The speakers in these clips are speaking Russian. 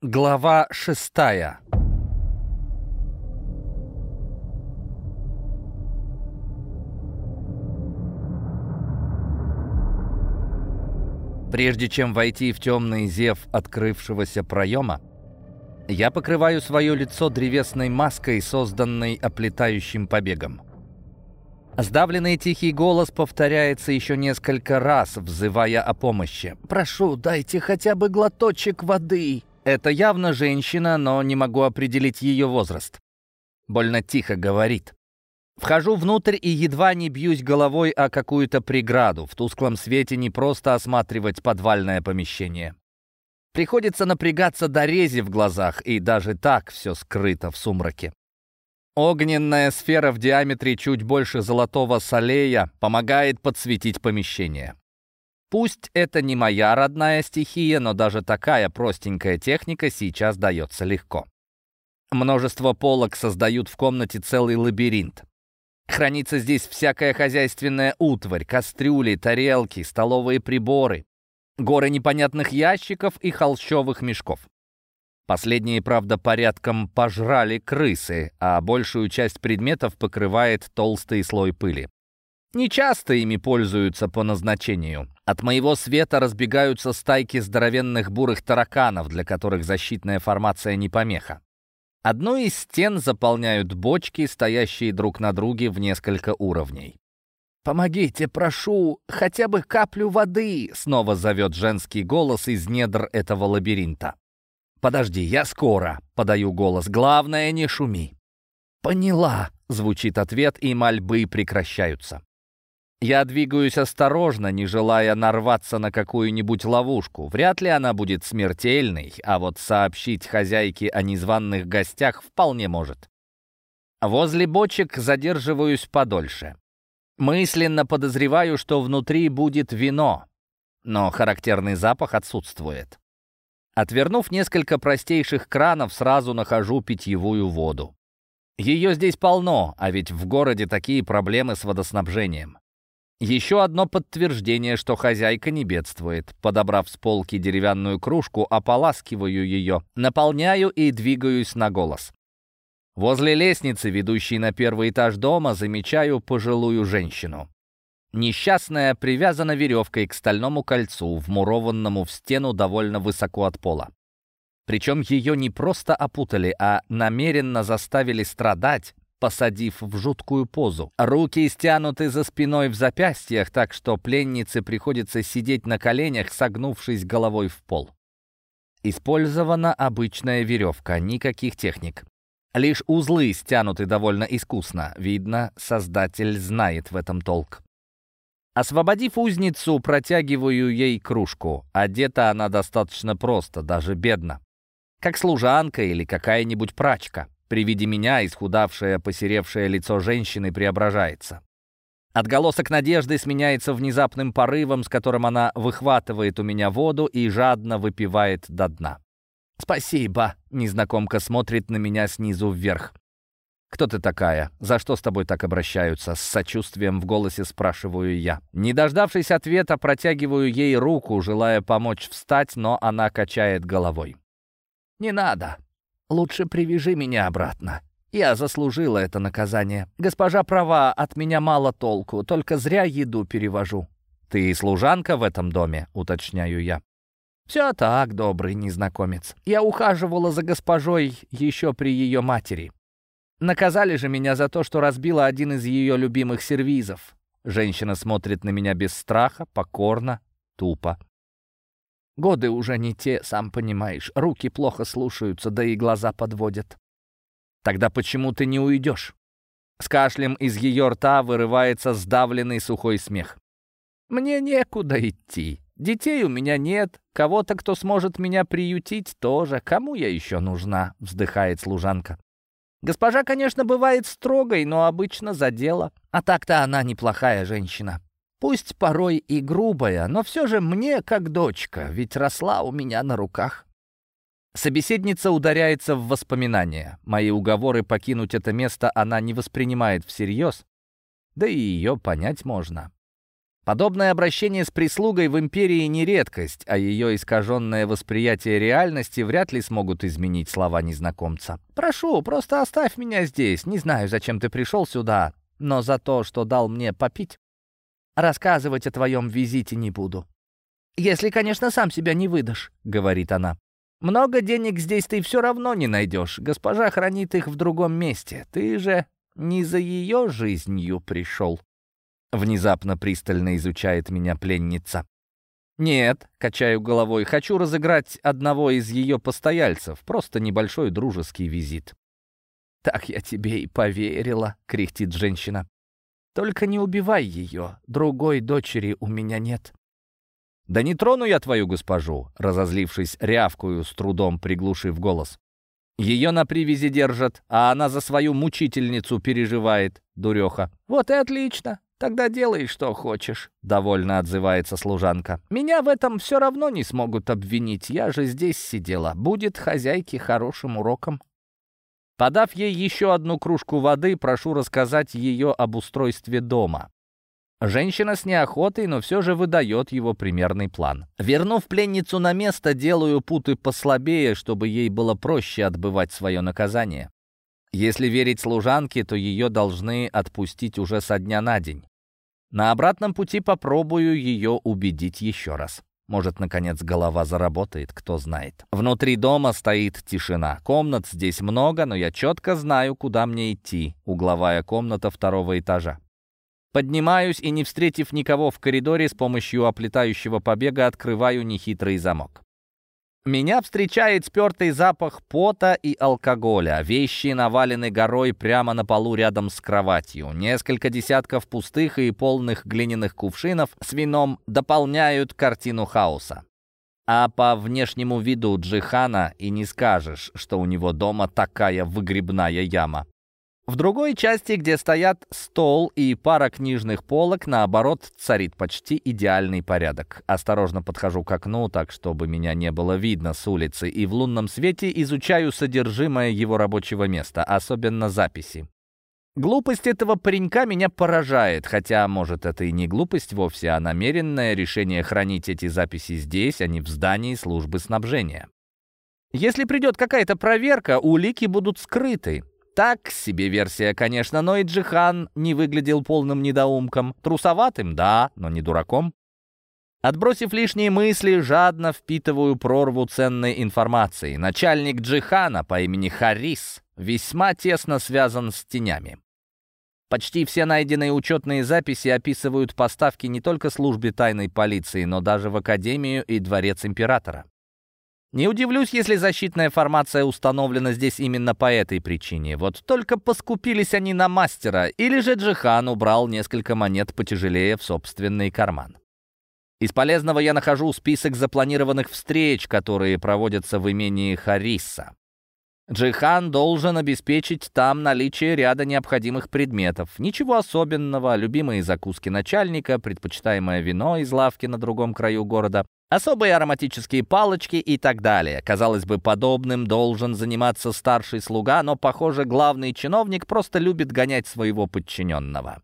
Глава шестая Прежде чем войти в темный зев открывшегося проема, я покрываю свое лицо древесной маской, созданной оплетающим побегом. Сдавленный тихий голос повторяется еще несколько раз, взывая о помощи. «Прошу, дайте хотя бы глоточек воды!» Это явно женщина, но не могу определить ее возраст. Больно тихо говорит. Вхожу внутрь и едва не бьюсь головой о какую-то преграду. В тусклом свете не просто осматривать подвальное помещение. Приходится напрягаться до рези в глазах, и даже так все скрыто в сумраке. Огненная сфера в диаметре чуть больше золотого солея помогает подсветить помещение. Пусть это не моя родная стихия, но даже такая простенькая техника сейчас дается легко. Множество полок создают в комнате целый лабиринт. Хранится здесь всякая хозяйственная утварь, кастрюли, тарелки, столовые приборы, горы непонятных ящиков и холщовых мешков. Последние, правда, порядком пожрали крысы, а большую часть предметов покрывает толстый слой пыли. Нечасто ими пользуются по назначению. От моего света разбегаются стайки здоровенных бурых тараканов, для которых защитная формация не помеха. Одну из стен заполняют бочки, стоящие друг на друге в несколько уровней. «Помогите, прошу, хотя бы каплю воды!» — снова зовет женский голос из недр этого лабиринта. «Подожди, я скоро», — подаю голос. «Главное, не шуми». «Поняла», — звучит ответ, и мольбы прекращаются. Я двигаюсь осторожно, не желая нарваться на какую-нибудь ловушку. Вряд ли она будет смертельной, а вот сообщить хозяйке о незваных гостях вполне может. Возле бочек задерживаюсь подольше. Мысленно подозреваю, что внутри будет вино, но характерный запах отсутствует. Отвернув несколько простейших кранов, сразу нахожу питьевую воду. Ее здесь полно, а ведь в городе такие проблемы с водоснабжением. Еще одно подтверждение, что хозяйка не бедствует. Подобрав с полки деревянную кружку, ополаскиваю ее, наполняю и двигаюсь на голос. Возле лестницы, ведущей на первый этаж дома, замечаю пожилую женщину. Несчастная привязана веревкой к стальному кольцу, вмурованному в стену довольно высоко от пола. Причем ее не просто опутали, а намеренно заставили страдать, посадив в жуткую позу. Руки стянуты за спиной в запястьях, так что пленнице приходится сидеть на коленях, согнувшись головой в пол. Использована обычная веревка, никаких техник. Лишь узлы стянуты довольно искусно. Видно, создатель знает в этом толк. Освободив узницу, протягиваю ей кружку. Одета она достаточно просто, даже бедно. Как служанка или какая-нибудь прачка. При виде меня исхудавшее, посеревшее лицо женщины преображается. Отголосок надежды сменяется внезапным порывом, с которым она выхватывает у меня воду и жадно выпивает до дна. «Спасибо», — незнакомка смотрит на меня снизу вверх. «Кто ты такая? За что с тобой так обращаются?» С сочувствием в голосе спрашиваю я. Не дождавшись ответа, протягиваю ей руку, желая помочь встать, но она качает головой. «Не надо. Лучше привяжи меня обратно. Я заслужила это наказание. Госпожа права, от меня мало толку, только зря еду перевожу». «Ты служанка в этом доме?» — уточняю я. «Все так, добрый незнакомец. Я ухаживала за госпожой еще при ее матери. Наказали же меня за то, что разбила один из ее любимых сервизов. Женщина смотрит на меня без страха, покорно, тупо. Годы уже не те, сам понимаешь. Руки плохо слушаются, да и глаза подводят. Тогда почему ты не уйдешь? С кашлем из ее рта вырывается сдавленный сухой смех. Мне некуда идти. Детей у меня нет. Кого-то, кто сможет меня приютить, тоже. Кому я еще нужна? Вздыхает служанка. Госпожа, конечно, бывает строгой, но обычно за дело. А так-то она неплохая женщина. Пусть порой и грубая, но все же мне как дочка, ведь росла у меня на руках. Собеседница ударяется в воспоминания. Мои уговоры покинуть это место она не воспринимает всерьез, да и ее понять можно. Подобное обращение с прислугой в империи не редкость, а ее искаженное восприятие реальности вряд ли смогут изменить слова незнакомца. «Прошу, просто оставь меня здесь. Не знаю, зачем ты пришел сюда, но за то, что дал мне попить, рассказывать о твоем визите не буду. Если, конечно, сам себя не выдашь», — говорит она. «Много денег здесь ты все равно не найдешь. Госпожа хранит их в другом месте. Ты же не за ее жизнью пришел». Внезапно пристально изучает меня пленница. «Нет», — качаю головой, — «хочу разыграть одного из ее постояльцев, просто небольшой дружеский визит». «Так я тебе и поверила», — кряхтит женщина. «Только не убивай ее, другой дочери у меня нет». «Да не трону я твою госпожу», — разозлившись, рявкую, с трудом приглушив голос. «Ее на привязи держат, а она за свою мучительницу переживает, дуреха». «Вот и отлично. «Тогда делай, что хочешь», — довольно отзывается служанка. «Меня в этом все равно не смогут обвинить, я же здесь сидела. Будет хозяйке хорошим уроком». Подав ей еще одну кружку воды, прошу рассказать ее об устройстве дома. Женщина с неохотой, но все же выдает его примерный план. Вернув пленницу на место, делаю путы послабее, чтобы ей было проще отбывать свое наказание. Если верить служанке, то ее должны отпустить уже со дня на день. На обратном пути попробую ее убедить еще раз. Может, наконец, голова заработает, кто знает. Внутри дома стоит тишина. Комнат здесь много, но я четко знаю, куда мне идти. Угловая комната второго этажа. Поднимаюсь и, не встретив никого в коридоре, с помощью оплетающего побега открываю нехитрый замок. Меня встречает спертый запах пота и алкоголя. Вещи навалены горой прямо на полу рядом с кроватью. Несколько десятков пустых и полных глиняных кувшинов с вином дополняют картину хаоса. А по внешнему виду Джихана и не скажешь, что у него дома такая выгребная яма. В другой части, где стоят стол и пара книжных полок, наоборот, царит почти идеальный порядок. Осторожно подхожу к окну, так чтобы меня не было видно с улицы, и в лунном свете изучаю содержимое его рабочего места, особенно записи. Глупость этого паренька меня поражает, хотя, может, это и не глупость вовсе, а намеренное решение хранить эти записи здесь, а не в здании службы снабжения. Если придет какая-то проверка, улики будут скрыты. Так себе версия, конечно, но и Джихан не выглядел полным недоумком. Трусоватым, да, но не дураком. Отбросив лишние мысли, жадно впитываю прорву ценной информации. Начальник Джихана по имени Харис весьма тесно связан с тенями. Почти все найденные учетные записи описывают поставки не только службе тайной полиции, но даже в Академию и Дворец Императора. Не удивлюсь, если защитная формация установлена здесь именно по этой причине. Вот только поскупились они на мастера, или же Джихан убрал несколько монет потяжелее в собственный карман. Из полезного я нахожу список запланированных встреч, которые проводятся в имении Хариса. Джихан должен обеспечить там наличие ряда необходимых предметов. Ничего особенного, любимые закуски начальника, предпочитаемое вино из лавки на другом краю города, Особые ароматические палочки и так далее. Казалось бы, подобным должен заниматься старший слуга, но, похоже, главный чиновник просто любит гонять своего подчиненного.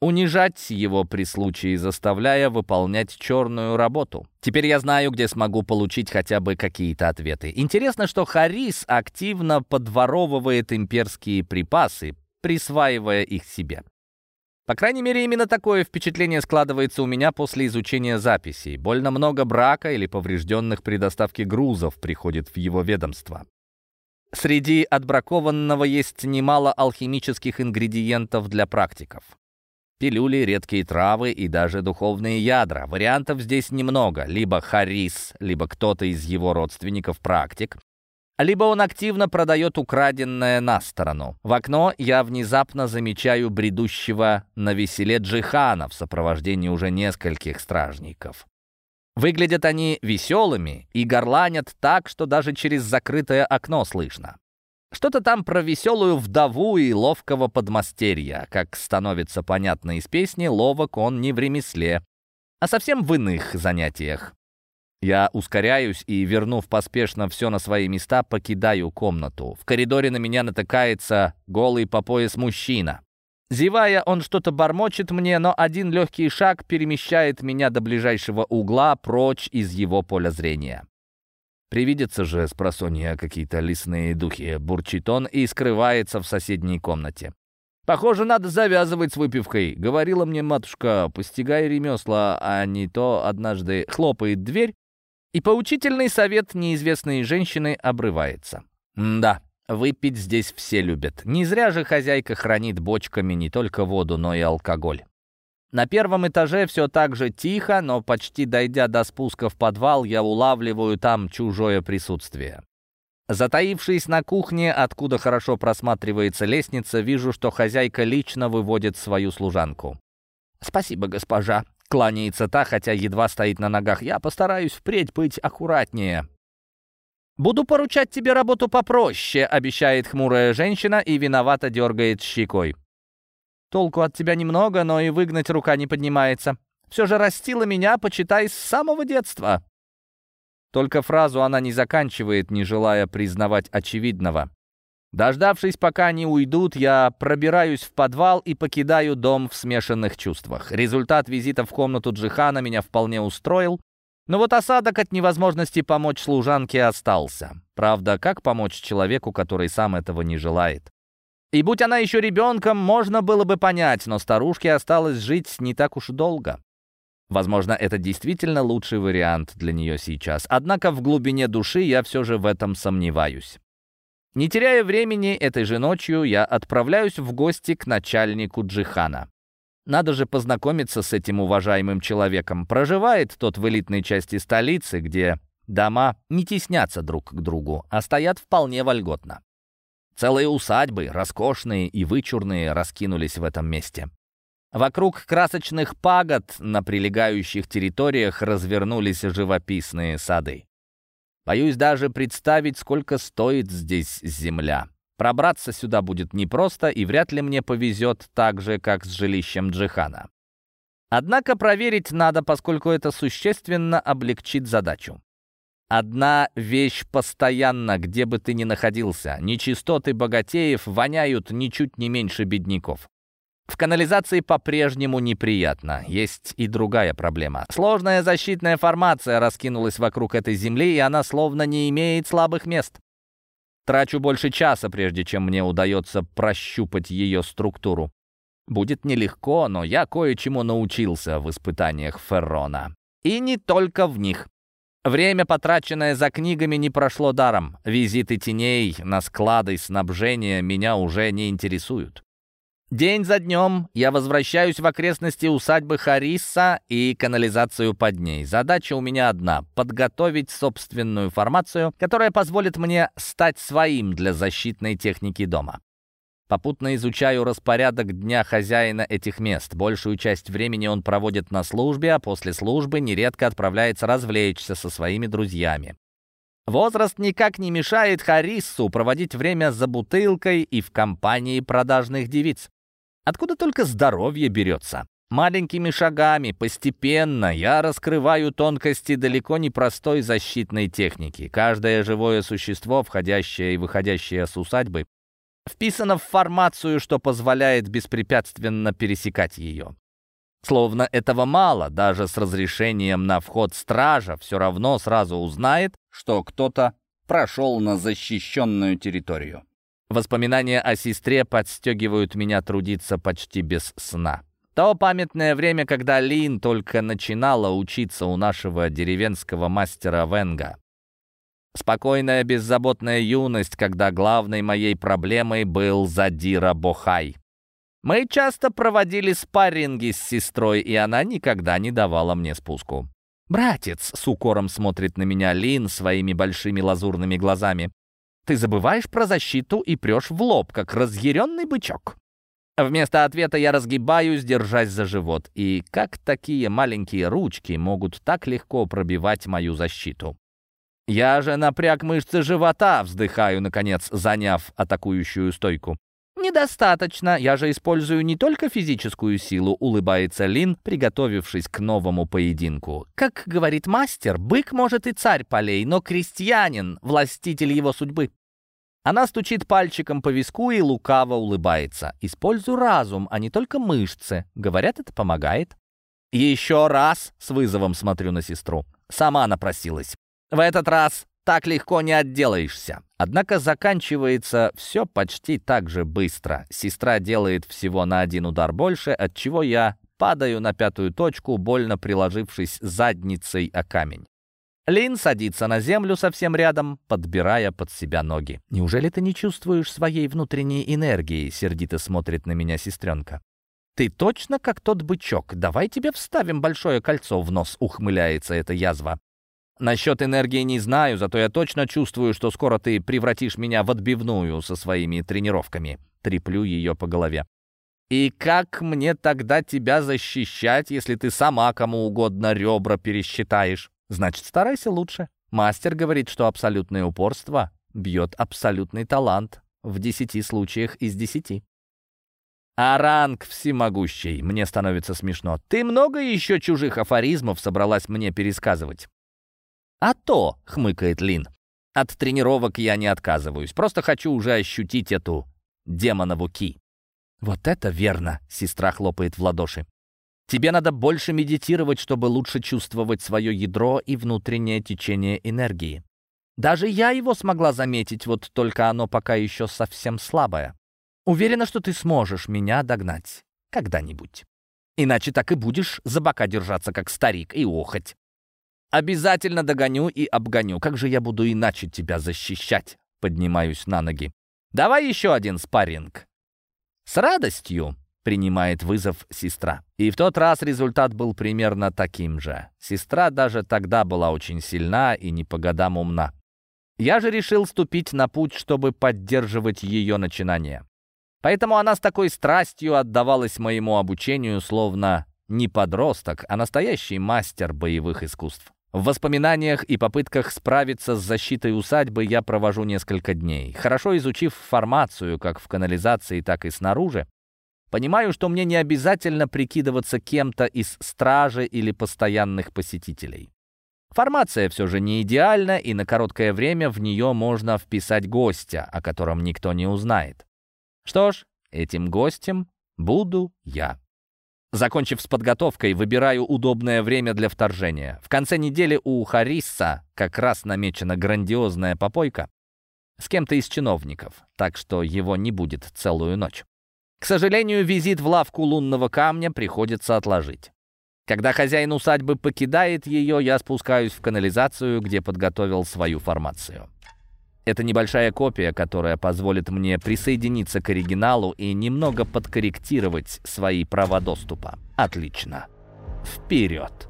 Унижать его при случае, заставляя выполнять черную работу. Теперь я знаю, где смогу получить хотя бы какие-то ответы. Интересно, что Харис активно подворовывает имперские припасы, присваивая их себе. По крайней мере, именно такое впечатление складывается у меня после изучения записей. Больно много брака или поврежденных при доставке грузов приходит в его ведомство. Среди отбракованного есть немало алхимических ингредиентов для практиков. Пилюли, редкие травы и даже духовные ядра. Вариантов здесь немного. Либо Харис, либо кто-то из его родственников практик, либо он активно продает украденное на сторону. В окно я внезапно замечаю бредущего на веселе Джихана в сопровождении уже нескольких стражников. Выглядят они веселыми и горланят так, что даже через закрытое окно слышно. Что-то там про веселую вдову и ловкого подмастерья. Как становится понятно из песни, ловок он не в ремесле, а совсем в иных занятиях. Я ускоряюсь и, вернув поспешно все на свои места, покидаю комнату. В коридоре на меня натыкается голый по пояс мужчина. Зевая, он что-то бормочет мне, но один легкий шаг перемещает меня до ближайшего угла, прочь из его поля зрения. Привидятся же с просонья какие-то лесные духи, бурчит он и скрывается в соседней комнате. «Похоже, надо завязывать с выпивкой», — говорила мне матушка, постигая ремесла, а не то однажды хлопает дверь, и поучительный совет неизвестной женщины обрывается. да, выпить здесь все любят. Не зря же хозяйка хранит бочками не только воду, но и алкоголь. На первом этаже все так же тихо, но почти дойдя до спуска в подвал, я улавливаю там чужое присутствие. Затаившись на кухне, откуда хорошо просматривается лестница, вижу, что хозяйка лично выводит свою служанку. «Спасибо, госпожа», — кланяется та, хотя едва стоит на ногах. «Я постараюсь впредь быть аккуратнее». «Буду поручать тебе работу попроще», — обещает хмурая женщина и виновато дергает щекой. Толку от тебя немного, но и выгнать рука не поднимается. Все же растила меня, почитай, с самого детства». Только фразу она не заканчивает, не желая признавать очевидного. Дождавшись, пока они уйдут, я пробираюсь в подвал и покидаю дом в смешанных чувствах. Результат визита в комнату Джихана меня вполне устроил, но вот осадок от невозможности помочь служанке остался. Правда, как помочь человеку, который сам этого не желает? И будь она еще ребенком, можно было бы понять, но старушке осталось жить не так уж долго. Возможно, это действительно лучший вариант для нее сейчас. Однако в глубине души я все же в этом сомневаюсь. Не теряя времени, этой же ночью я отправляюсь в гости к начальнику Джихана. Надо же познакомиться с этим уважаемым человеком. Проживает тот в элитной части столицы, где дома не теснятся друг к другу, а стоят вполне вольготно. Целые усадьбы, роскошные и вычурные, раскинулись в этом месте. Вокруг красочных пагод на прилегающих территориях развернулись живописные сады. Боюсь даже представить, сколько стоит здесь земля. Пробраться сюда будет непросто, и вряд ли мне повезет так же, как с жилищем Джихана. Однако проверить надо, поскольку это существенно облегчит задачу. Одна вещь постоянно, где бы ты ни находился. Нечистоты богатеев воняют ничуть не меньше бедняков. В канализации по-прежнему неприятно. Есть и другая проблема. Сложная защитная формация раскинулась вокруг этой земли, и она словно не имеет слабых мест. Трачу больше часа, прежде чем мне удается прощупать ее структуру. Будет нелегко, но я кое-чему научился в испытаниях Феррона. И не только в них. Время, потраченное за книгами, не прошло даром. Визиты теней на склады снабжения меня уже не интересуют. День за днем я возвращаюсь в окрестности усадьбы Хариса и канализацию под ней. Задача у меня одна — подготовить собственную формацию, которая позволит мне стать своим для защитной техники дома. Попутно изучаю распорядок дня хозяина этих мест. Большую часть времени он проводит на службе, а после службы нередко отправляется развлечься со своими друзьями. Возраст никак не мешает Хариссу проводить время за бутылкой и в компании продажных девиц. Откуда только здоровье берется? Маленькими шагами, постепенно я раскрываю тонкости далеко не простой защитной техники. Каждое живое существо, входящее и выходящее с усадьбы, вписано в формацию, что позволяет беспрепятственно пересекать ее. Словно этого мало, даже с разрешением на вход стража все равно сразу узнает, что кто-то прошел на защищенную территорию. Воспоминания о сестре подстегивают меня трудиться почти без сна. То памятное время, когда Лин только начинала учиться у нашего деревенского мастера Венга. Спокойная, беззаботная юность, когда главной моей проблемой был Задира Бохай. Мы часто проводили спарринги с сестрой, и она никогда не давала мне спуску. «Братец!» — с укором смотрит на меня Лин своими большими лазурными глазами. «Ты забываешь про защиту и прешь в лоб, как разъяренный бычок». Вместо ответа я разгибаюсь, держась за живот. И как такие маленькие ручки могут так легко пробивать мою защиту? Я же напряг мышцы живота, вздыхаю, наконец, заняв атакующую стойку. «Недостаточно. Я же использую не только физическую силу», — улыбается Лин, приготовившись к новому поединку. «Как говорит мастер, бык может и царь полей, но крестьянин — властитель его судьбы». Она стучит пальчиком по виску и лукаво улыбается. «Используй разум, а не только мышцы. Говорят, это помогает». «Еще раз!» — с вызовом смотрю на сестру. Сама напросилась. «В этот раз так легко не отделаешься». Однако заканчивается все почти так же быстро. Сестра делает всего на один удар больше, от чего я падаю на пятую точку, больно приложившись задницей о камень. Лин садится на землю совсем рядом, подбирая под себя ноги. «Неужели ты не чувствуешь своей внутренней энергии?» — сердито смотрит на меня сестренка. «Ты точно как тот бычок. Давай тебе вставим большое кольцо в нос», — ухмыляется эта язва. «Насчет энергии не знаю, зато я точно чувствую, что скоро ты превратишь меня в отбивную со своими тренировками». Треплю ее по голове. «И как мне тогда тебя защищать, если ты сама кому угодно ребра пересчитаешь?» Значит, старайся лучше. Мастер говорит, что абсолютное упорство бьет абсолютный талант в десяти случаях из десяти. А ранг всемогущий, мне становится смешно. Ты много еще чужих афоризмов собралась мне пересказывать? А то, хмыкает Лин, от тренировок я не отказываюсь. Просто хочу уже ощутить эту демонову ки. Вот это верно, сестра хлопает в ладоши. Тебе надо больше медитировать, чтобы лучше чувствовать свое ядро и внутреннее течение энергии. Даже я его смогла заметить, вот только оно пока еще совсем слабое. Уверена, что ты сможешь меня догнать. Когда-нибудь. Иначе так и будешь за бока держаться, как старик, и охоть. Обязательно догоню и обгоню. Как же я буду иначе тебя защищать? Поднимаюсь на ноги. Давай еще один спарринг. С радостью принимает вызов сестра. И в тот раз результат был примерно таким же. Сестра даже тогда была очень сильна и не по годам умна. Я же решил ступить на путь, чтобы поддерживать ее начинание. Поэтому она с такой страстью отдавалась моему обучению, словно не подросток, а настоящий мастер боевых искусств. В воспоминаниях и попытках справиться с защитой усадьбы я провожу несколько дней. Хорошо изучив формацию как в канализации, так и снаружи, Понимаю, что мне не обязательно прикидываться кем-то из стражи или постоянных посетителей. Формация все же не идеальна, и на короткое время в нее можно вписать гостя, о котором никто не узнает. Что ж, этим гостем буду я. Закончив с подготовкой, выбираю удобное время для вторжения. В конце недели у Харисса как раз намечена грандиозная попойка с кем-то из чиновников, так что его не будет целую ночь. К сожалению, визит в лавку лунного камня приходится отложить. Когда хозяин усадьбы покидает ее, я спускаюсь в канализацию, где подготовил свою формацию. Это небольшая копия, которая позволит мне присоединиться к оригиналу и немного подкорректировать свои права доступа. Отлично. Вперед!